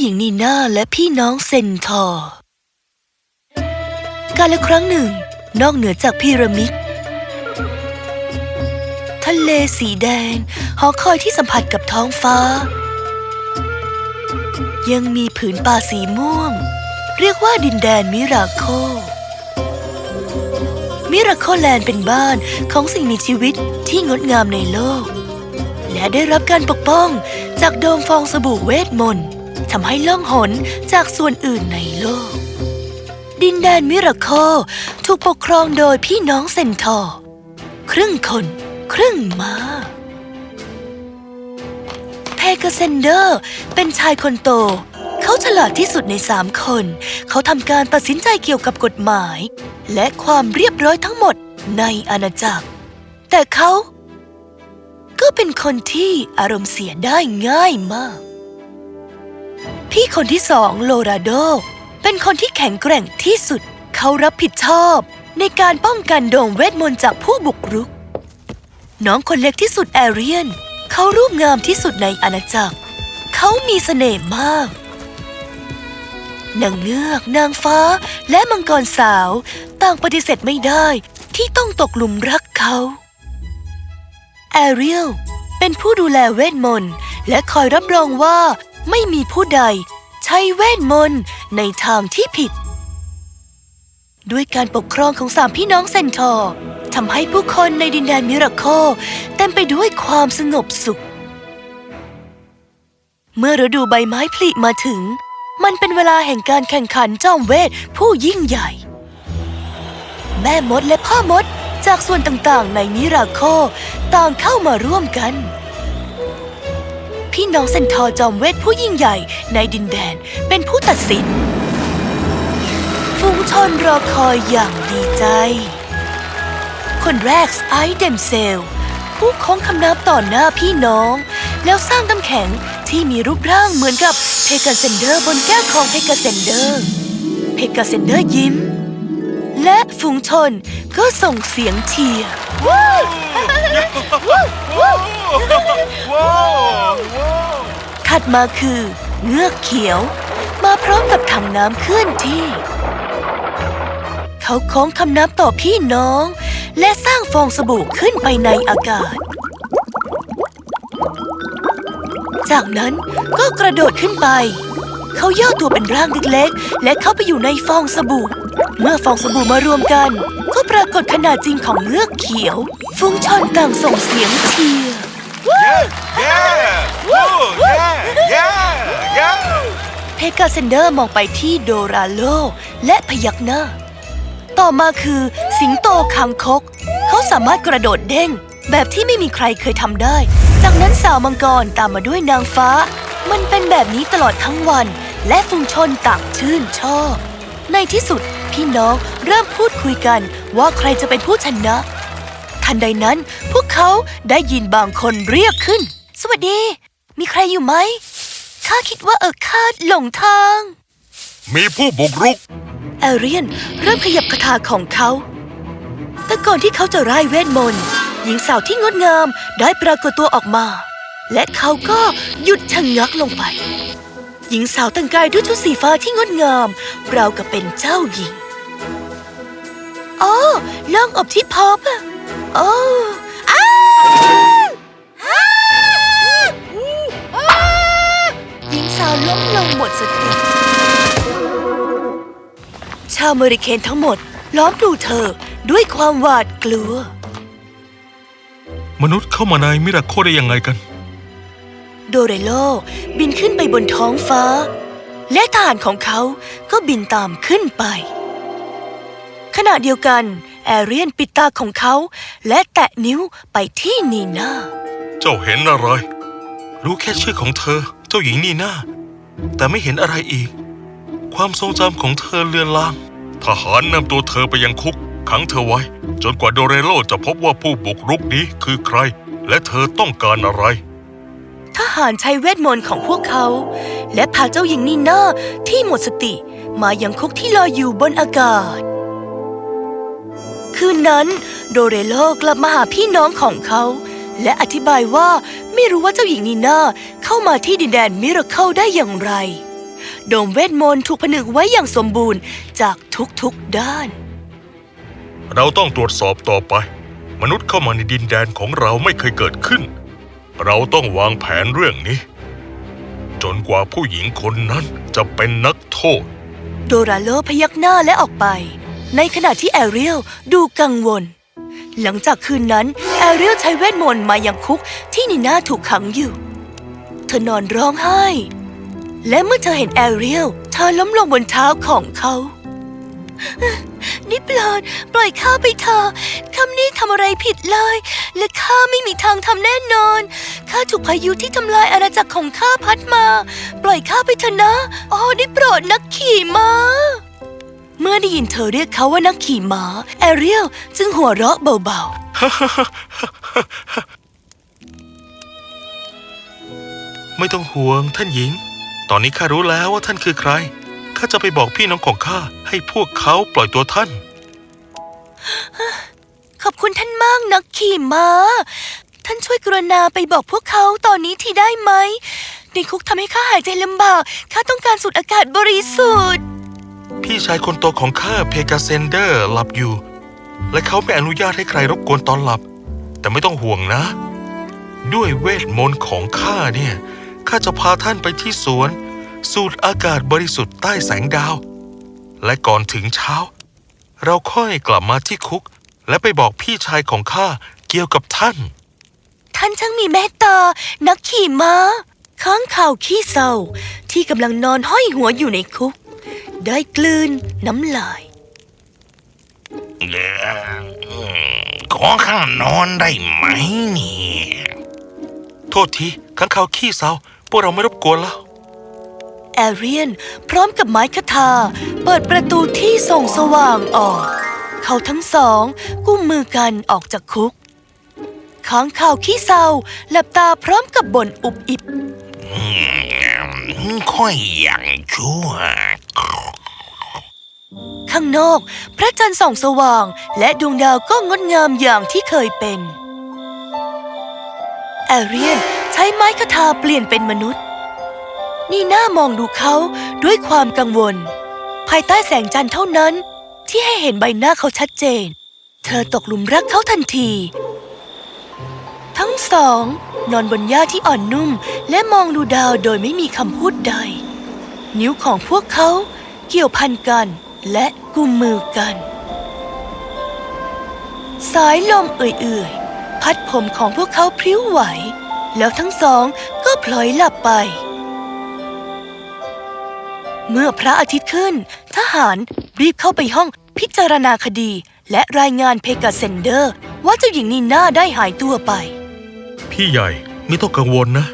หญิงนีน่าและพี่น้องเซนทอร์กาลครั้งหนึ่ง นอกเหนือจากพีระมิด ทะเลสีแดง หอคอยที่สัมผัสกับท้องฟ้า ยังมีผืนป่าสีม่วง เรียกว่าดินแดนมิราโค มิราโคแลนด์เป็นบ้านของสิ่งมีชีวิตที่งดงามในโลก และได้รับการปกป้องจากโดมฟองสบู่เวทมนต์ ทำให้ล่องหนจากส่วนอื่นในโลก ดินแดนมิราโคถูกปกครองโดยพี่น้องเซนทอร์ครึ่งคน ครึ่งม้าเพเกอร์เซนเดอร์เป็นชายคนโต เขาฉลาดที่สุดในสามคน เขาทำการตัดสินใจเกี่ยวกับกฎหมาย และความเรียบร้อยทั้งหมดในอาณาจักร แต่เขา ก็เป็นคนที่อารมณ์เสียได้ง่ายมาก พี่คนที่สองโลราโด เป็นคนที่แข็งแกร่งที่สุด เขารับผิดชอบ ในการป้องกันโดมเวทมนต์จากผู้บุกรุก น้องคนเล็กที่สุดแอเรียน เขารูปงามที่สุดในอาณาจักร เขามีเสน่ห์มากนางเงือก นางฟ้า และมังกรสาว ต่างปฏิเสธไม่ได้ที่ต้องตกหลุมรักเขาแอเรียลเป็นผู้ดูแลเวทมนต์และคอยรับรองว่า ไม่มีผู้ใดใช้เวทมนต์ในทางที่ผิด ด้วยการปกครองของสามพี่น้องเซนทอร์ทำให้ผู้คนในดินแดนมิราโคเต็มไปด้วยความสงบสุข เมื่อฤดูใบไม้ผลิมาถึง มันเป็นเวลาแห่งการแข่งขันจอมเวทผู้ยิ่งใหญ่ แม่มดและพ่อมดจากส่วนต่างๆในมิราโคต่างเข้ามาร่วมกัน พี่น้องเซนทอร์จอมเวทผู้ยิ่งใหญ่ในดินแดนเป็นผู้ตัดสิน ฝูงชนรอคอยอย่างดีใจ คนแรกสไอเดมเซล ผู้โค้งคำนับต่อหน้าพี่น้อง แล้วสร้างน้ำแข็งที่มีรูปร่างเหมือนกับเพกาเซนเดอร์บนแก้วของเพกาเซนเดอร์ เพกาเซนเดอร์ยิ้ม และฝูงชนก็ส่งเสียงเชียร์ว้าวว้าวถัดมาคือเงือกเขียว มาพร้อมกับถังน้ำเคลื่อนที่ เขาโค้งคำนับต่อพี่น้อง และสร้างฟองสบู่ขึ้นไปในอากาศ จากนั้นก็กระโดดขึ้นไป เขาย่อตัวเป็นร่างเล็กๆและเข้าไปอยู่ในฟองสบู่ เมื่อฟองสบู่มารวมกัน ก็ปรากฏขนาดจริงของเงือกเขียว ฟุ้งชนต่างส่งเสียงเชียร์เย้เย้วู้เย้เย้เย้เพกาเซนเดอร์มองไปที่โดราโล และพยักหน้า ต่อมาคือสิงโตคางคก เขาสามารถกระโดดเด้ง แบบที่ไม่มีใครเคยทำได้ จากนั้นสาวมังกรตามมาด้วยนางฟ้า มันเป็นแบบนี้ตลอดทั้งวัน และฝูงชนต่างชื่นชอบ ในที่สุด พี่น้องเริ่มพูดคุยกันว่าใครจะเป็นผู้ชนะ ทันใดนั้นพวกเขาได้ยินบางคนเรียกขึ้น สวัสดี มีใครอยู่ไหม ข้าคิดว่าเออข้าหลงทาง มีผู้บุกรุก แอเรียนเริ่มขยับคาถาของเขา แต่ก่อนที่เขาจะร่ายเวทมนต์ หญิงสาวที่งดงามได้ปรากฏตัวออกมา และเขาก็หยุดชะงงักลงไปหญิงสาวแต่งกายด้วยชุดสีฟ้าที่งดงาม ราวกับเป็นเจ้าหญิง อ๋อล่องอบที่พบอะโอ้อ้าอ้าอ้าหญิงสาวล้มลงหมดสติ ชาวเมริเคนทั้งหมด ล้อมดูเธอด้วยความหวาดกลัว มนุษย์เข้ามาในมิราโคได้ยังไงกัน โดเรโลบินขึ้นไปบนท้องฟ้า และทหารของเขาก็บินตามขึ้นไป ขณะเดียวกัน แอเรียนปิดตาของเขา และแตะนิ้วไปที่นีน่า เจ้าเห็นอะไร รู้แค่ชื่อของเธอ เจ้าหญิงนี่นาแต่ไม่เห็นอะไรอีก ความทรงจำของเธอเลือนลาง ทหารนำตัวเธอไปยังคุก ขังเธอไว้ จนกว่าโดเรโลจะพบว่าผู้บุกรุกนี้คือใคร และเธอต้องการอะไร ทหารใช้เวทมนต์ของพวกเขา และพาเจ้าหญิงนีน่าที่หมดสติ มายังคุกที่ลอยอยู่บนอากาศ คืนนั้น โดเรโลกลับมาหาพี่น้องของเขา และอธิบายว่าไม่รู้ว่าเจ้าหญิงนีน่าเข้ามาที่ดินแดนมิราเคิลได้อย่างไร โดมเวทมนต์ถูกผนึกไว้อย่างสมบูรณ์จากทุกๆด้าน เราต้องตรวจสอบต่อไป มนุษย์เข้ามาในดินแดนของเราไม่เคยเกิดขึ้น เราต้องวางแผนเรื่องนี้ จนกว่าผู้หญิงคนนั้นจะเป็นนักโทษ โดราโลพยักหน้าและออกไป ในขณะที่แอเรียลดูกังวล หลังจากคืนนั้น แอเรียลใช้เวทมนต์มายังคุกที่นีน่าถูกขังอยู่ เธอนอนร้องไห้ และเมื่อเธอเห็นแอเรียลเธอล้มลงบนเท้าของเขาได้โปรดปล่อยข้าไปเถอะข้าไม่ได้ทำอะไรผิดเลย และข้าไม่มีทางทำแน่นอน ข้าถูกพายุที่ทำลายอาณาจักรของข้าพัดมา ปล่อยข้าไปเถอะนะ อ๋อได้โปรดนักขี่ม้า เมื่อได้ยินเธอเรียกเขาว่านักขี่ม้า แอเรียลจึงหัวเราะเบาไม่ต้องห่วงท่านหญิง ตอนนี้ข้ารู้แล้วว่าท่านคือใคร ข้าจะไปบอกพี่น้องของข้าให้พวกเขาปล่อยตัวท่านๆขอบคุณท่านมากนักขี่ม้า ท่านช่วยกรุณาไปบอกพวกเขาตอนนี้ทีได้ไหมในคุกทำให้ข้าหายใจลำบาก ข้าต้องการสูดอากาศบริสุทธิ์ พี่ชายคนโตของข้าเพกาเซนเดอร์หลับอยู่ และเขาไม่อนุญาตให้ใครรบกวนตอนหลับ แต่ไม่ต้องห่วงนะ ด้วยเวทมนต์ของข้าเนี่ยข้าจะพาท่านไปที่สวน สูดอากาศบริสุทธิ์ใต้แสงดาว และก่อนถึงเช้า เราค่อยกลับมาที่คุก และไปบอกพี่ชายของข้าเกี่ยวกับท่าน ท่านช่างมีเมตตา นักขี่ม้าค้างข่าวขี้เศร้า ที่กำลังนอนห้อยหัวอยู่ในคุก ได้กลืนน้ำลายขอข้านอนได้ไหมเนี่ยโทษทีข้างเขาวขี้เศร้าพวกเราไม่รบกวนแล้วแอเรียนพร้อมกับไม้คทา เปิดประตูที่ส่องสว่างออก เขาทั้งสองกุมมือกันออกจากคุกค้างข่าวขี้เศร้าหลับตาพร้อมกับบ่นอุบอิบอืมค่อยอย่างชั่ว ข้างนอก พระจันทร์ส่องสว่าง และดวงดาวก็งดงามอย่างที่เคยเป็น แอเรียนใช้ไม้คาทาเปลี่ยนเป็นมนุษย์ นี่น่ามองดูเขาด้วยความกังวล ภายใต้แสงจันทร์เท่านั้น ที่ให้เห็นใบหน้าเขาชัดเจน เธอตกหลุมรักเขาทันที ทั้งสอง นอนบนหญ้าที่อ่อนนุ่ม และมองดูดาวโดยไม่มีคำพูดใด นิ้วของพวกเขาเกี่ยวพันกัน และกุมมือกัน สายลมเอื่อยๆ พัดผมของพวกเขาพริ้วไหว แล้วทั้งสองก็พลอยหลับไป เมื่อพระอาทิตย์ขึ้น ทหารรีบเข้าไปห้องพิจารณาคดี และรายงานเพกาเซนเดอร์ ว่าเจ้าหญิงนีน่าได้หายตัวไป พี่ใหญ่ไม่ต้องกังวลนะ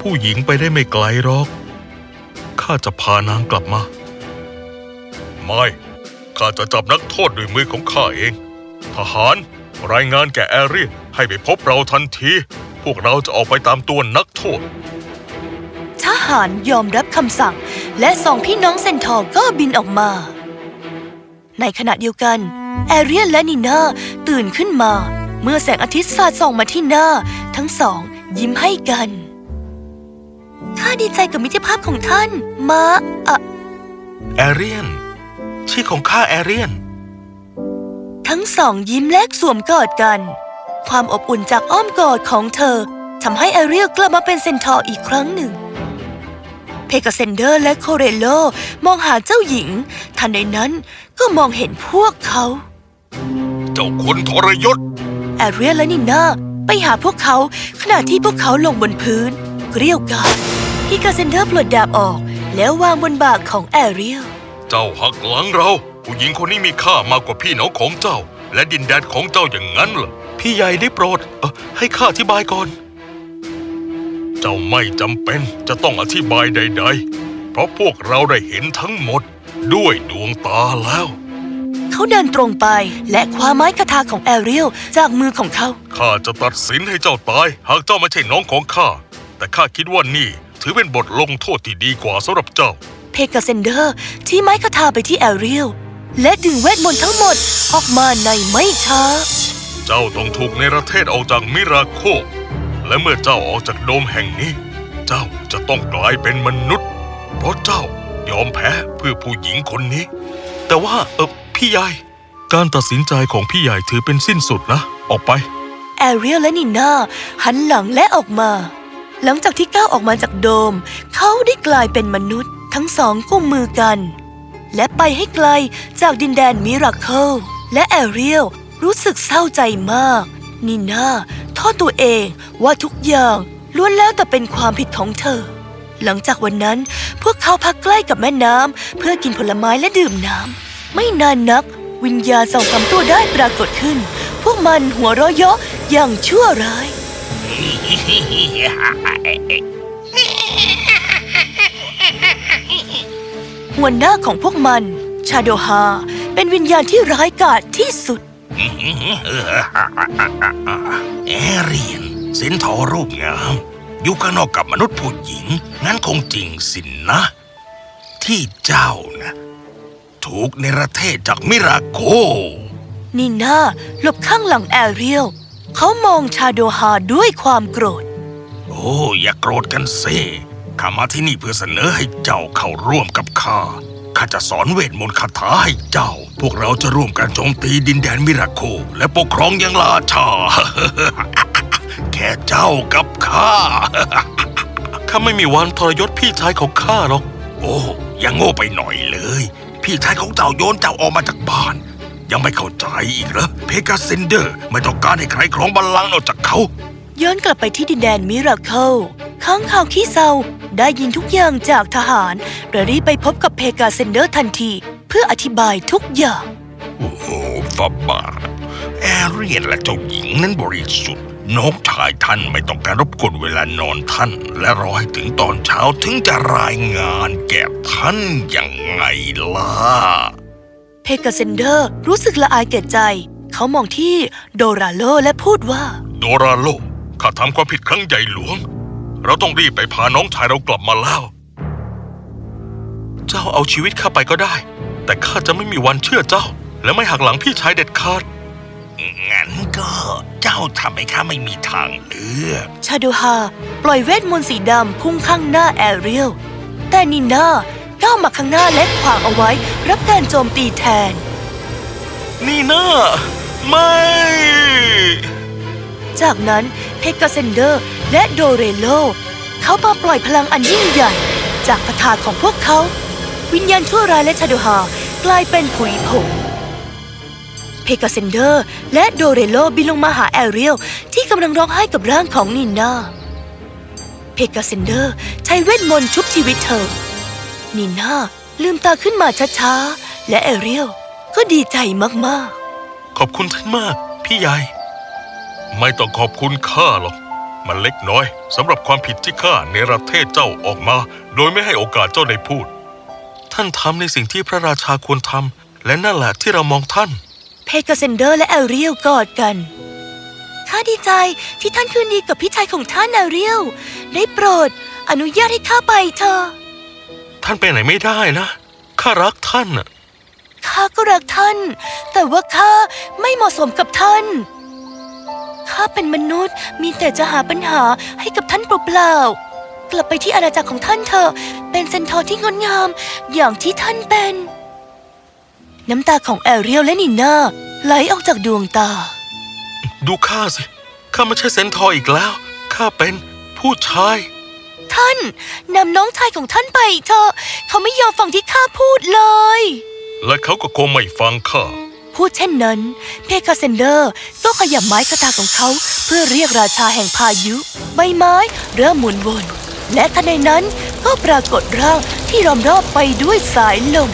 ผู้หญิงไปได้ไม่ไกลหรอก ข้าจะพานางกลับมา ไม่ข้าจะจับนักโทษด้วยมือของข้าเอง ทหาร รายงานแก่แอเรียให้ไปพบเราทันที พวกเราจะออกไปตามตัวนักโทษ ทหารยอมรับคำสั่ง และสองพี่น้องเซนทอร์ก็บินออกมา ในขณะเดียวกัน แอเรียนและนีน่าตื่นขึ้นมา เมื่อแสงอาทิตย์สาดส่องมาที่หน้า ทั้งสอง ยิ้มให้กันข้าดีใจกับมิตรภาพของท่าน มาอะแอเรียน ชื่อของข้าแอเรียน ทั้งสองยิ้มและสวมกอดกัน ความอบอุ่นจากอ้อมกอดของเธอทำให้แอเรียลกลับมาเป็นเซนทอร์อีกครั้งหนึ่ง เพกาเซนเดอร์และโคเรโลมองหาเจ้าหญิง ทันใดนั้นก็มองเห็นพวกเขา เจ้าคนทรยศ แอเรียลและนิน่าไปหาพวกเขาขณะที่พวกเขาลงบนพื้นเกรี้ยวกราดพีกาเซนเดอร์ปลดดาบออกแล้ววางบนบ่าของแอเรียล เจ้าหักหลังเรา ผู้หญิงคนนี้มีค่ามากกว่าพี่น้องของเจ้า และดินแดนของเจ้าอย่างนั้นเหรอพี่ใหญ่ได้โปรดเออให้ข้าอธิบายก่อน เจ้าไม่จำเป็นจะต้องอธิบายใด ๆ เพราะพวกเราได้เห็นทั้งหมดด้วยดวงตาแล้ว เขาเดินตรงไปและคว้าไม้คทาของแอเรียลจากมือของเขา ข้าจะตัดสินให้เจ้าตาย หากเจ้าไม่ใช่น้องของข้า แต่ข้าคิดว่านี่ถือเป็นบทลงโทษที่ดีกว่าสำหรับเจ้า เพกาเซนเดอร์ชี้ไม้คทาไปที่แอเรียลและดึงเวทมนต์ทั้งหมดออกมาในไม่ช้า เจ้าต้องถูกในประเทศออกจากมิราโค และเมื่อเจ้าออกจากโดมแห่งนี้ เจ้าจะต้องกลายเป็นมนุษย์ เพราะเจ้ายอมแพ้เพื่อผู้หญิงคนนี้ แต่ว่าเออพี่ใหญ่การตัดสินใจของพี่ใหญ่ถือเป็นสิ้นสุดนะ ออกไป แอเรียลและนีน่าหันหลังและออกมา หลังจากที่ก้าวออกมาจากโดม เขาได้กลายเป็นมนุษย์ ทั้งสองกุมมือกัน และไปให้ไกลจากดินแดนมิราเคิลและแอเรียลรู้สึกเศร้าใจมาก นีน่าโทษตัวเองว่าทุกอย่างล้วนแล้วแต่เป็นความผิดของเธอ หลังจากวันนั้นพวกเขาพักใกล้กับแม่น้ำเพื่อกินผลไม้และดื่มน้ำไม่นานนัก วิญญาณสองสามตัวได้ปรากฏขึ้น พวกมันหัวเราะเยาะอย่างชั่วร้าย หัวหน้าของพวกมัน ชาโดฮา เป็นวิญญาณที่ร้ายกาจที่สุดแอเรียน เซนทอร์รูปงาม อยู่ข้างนอกกับมนุษย์ผู้หญิง งั้นคงจริงสินะ ที่เจ้าน่ะ ถูกในประเทศจากมิราโกนีน่าหลบข้างหลังแอเรียลเขามองชาโดฮาด้วยความโกรธ โอ้ อย่าโกรธกันสิ ข้ามาที่นี่เพื่อเสนอให้เจ้าเข้าร่วมกับข้า ข้าจะสอนเวทมนต์คาถาให้เจ้า พวกเราจะร่วมกันโจมตีดินแดนมิราโค และปกครองอย่างราชา แค่เจ้ากับข้า ข้าไม่มีวันทรยศพี่ชายของข้าหรอก โอ้อย่าโง่ไปหน่อยเลย พี่ชายของเจ้าโยนเจ้าออกมาจากบ้านยังไม่เข้าใจอีกเหรอ เพกาซินเดอร์ไม่ต้องการให้ใครครองบัลลังก์นอกจากเขา ย้อนกลับไปที่ดินแดนมิราเคิลค้างคาวขี้เศร้า ได้ยินทุกอย่างจากทหารและรีบไปพบกับเพกาเซนเดอร์ทันที เพื่ออธิบายทุกอย่าง โอ้ฝ่าบาทแอเรียนและเจ้าหญิงนั้นบริสุทธิ์น้องชายท่านไม่ต้องการรบกวนเวลานอนท่าน และรอให้ถึงตอนเช้าถึงจะรายงานแก่ท่านอย่างไงล่ะ เพกาเซนเดอร์รู้สึกละอายแก่ใจ เขามองที่โดราโลและพูดว่า โดราโลข้าทำความผิดครั้งใหญ่หลวง เราต้องรีบไปพาน้องชายเรากลับมาแล้ว เจ้าเอาชีวิตข้าไปก็ได้ แต่ข้าจะไม่มีวันเชื่อเจ้า และไม่หักหลังพี่ชายเด็ดขาด งั้นก็เจ้าทำให้ข้าไม่มีทางเลือกชาโดฮาปล่อยเวทมนต์สีดำพุ่งข้างหน้าแอเรียล แต่นิน่าก้าวมาข้างหน้าและขวางเอาไว้ รับการโจมตีแทน นี่นะไม่ จากนั้นเพกาเซนเดอร์ และโดเรโล เขามาปล่อยพลังอันยิ่งใหญ่ จากพระธาตุของพวกเขา วิญญาณชั่วร้ายและชาโดฮากลายเป็นผุยผงเพกาเซนเดอร์ และโดเรโลบินลงมาหาแอเรียลที่กำลังร้องไห้กับร่างของนิน่าเพกาเซนเดอร์ใช้เวทมนต์ชุบชีวิตเธอนิน่าลืมตาขึ้นมาช้าๆ และแอเรียลก็ดีใจมากๆ ขอบคุณท่านมาก พี่ใหญ่ ไม่ต้องขอบคุณข้าหรอก มันเล็กน้อยสำหรับความผิดที่ข้าเนรเทศเจ้าออกมา โดยไม่ให้โอกาสเจ้าได้พูด ท่านทำในสิ่งที่พระราชาควรทำและนั่นแหละที่เรามองท่าน เพกาเซนเดอร์และแอเรียลกอดกันข้าดีใจที่ท่านคืนดีกับพี่ชายของท่านแอเรียลได้โปรด อนุญาตให้ข้าไปเถอะท่านไปไหนไม่ได้นะข้ารักท่านน่ะ ข้าก็รักท่าน แต่ว่าข้าไม่เหมาะสมกับท่าน ข้าเป็นมนุษย์ มีแต่จะหาปัญหาให้กับท่านเปล่าๆ กลับไปที่อาณาจักรของท่านเถอะ เป็นเซนทอร์ที่งดงาม อย่างที่ท่านเป็น น้ำตาของแอเรียลและนีน่าไหลออกจากดวงตา ดูข้าสิ ข้าไม่ใช่เซนทอร์อีกแล้ว ข้าเป็นผู้ชาย ท่านนำน้องชายของท่านไปเถอะ เขาไม่ยอมฟังที่ข้าพูดเลย และเขาก็คงไม่ฟังข้า พูดเช่นนั้น เพคาเซนเดอร์ก็ขยับไม้คาถาของเขาเพื่อเรียกราชาแห่งพายุ ใบไม้เริ่มหมุนวน และทันใดนั้นก็ปรากฏร่างที่ล้อมรอบไปด้วยสายลม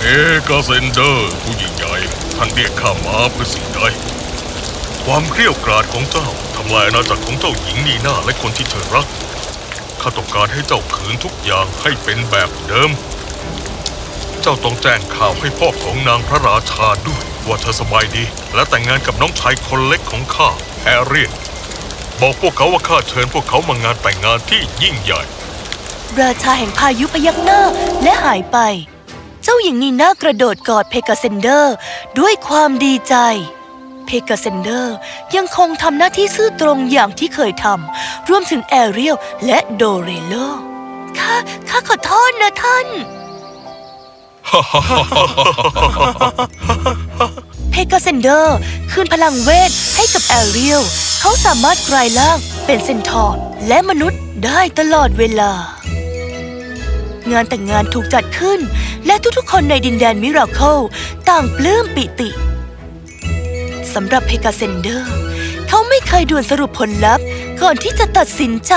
เอกาเซนเดอร์ผู้ยิ่งใหญ่ท่านเรียกข้ามาเพื่อสิ่งใดความเกรี้ยวกราดของเจ้าทำลายอาณาจักรของเจ้าหญิงนีน่าและคนที่เธอรักข้าต้องการให้เจ้าคืนทุกอย่างให้เป็นแบบเดิม เจ้าต้องแจ้งข่าวให้พ่อของนางพระราชาด้วย ว่าเธอสบายดี และแต่งงานกับน้องชายคนเล็กของข้าแฮร์เรียนบอกพวกเขาว่าข้าเชิญพวกเขามางานแต่งงานที่ยิ่งใหญ่ ราชาแห่งพายุพยักหน้าและหายไป เจ้าหญิงนีน่ากระโดดกอดเพกาเซนเดอร์ ด้วยความดีใจ เพกาเซนเดอร์ยังคงทำหน้าที่ซื่อตรงอย่างที่เคยทำรวมถึงแอเรียลและโดเรโลข้าข้าขอโทษนะท่านเพ กาเซนเดอร์ คืนพลังเวทให้กับแอเรียลเขาสามารถกลายร่างเป็นเซนทอร์และมนุษย์ได้ตลอดเวลา งานแต่งงานถูกจัดขึ้น และทุกๆคนในดินแดนมิราเคิลต่างปลื้มปิติสำหรับเพกาเซนเดอร์ เขาไม่เคยด่วนสรุปผลลัพธ์ก่อนที่จะตัดสินใจ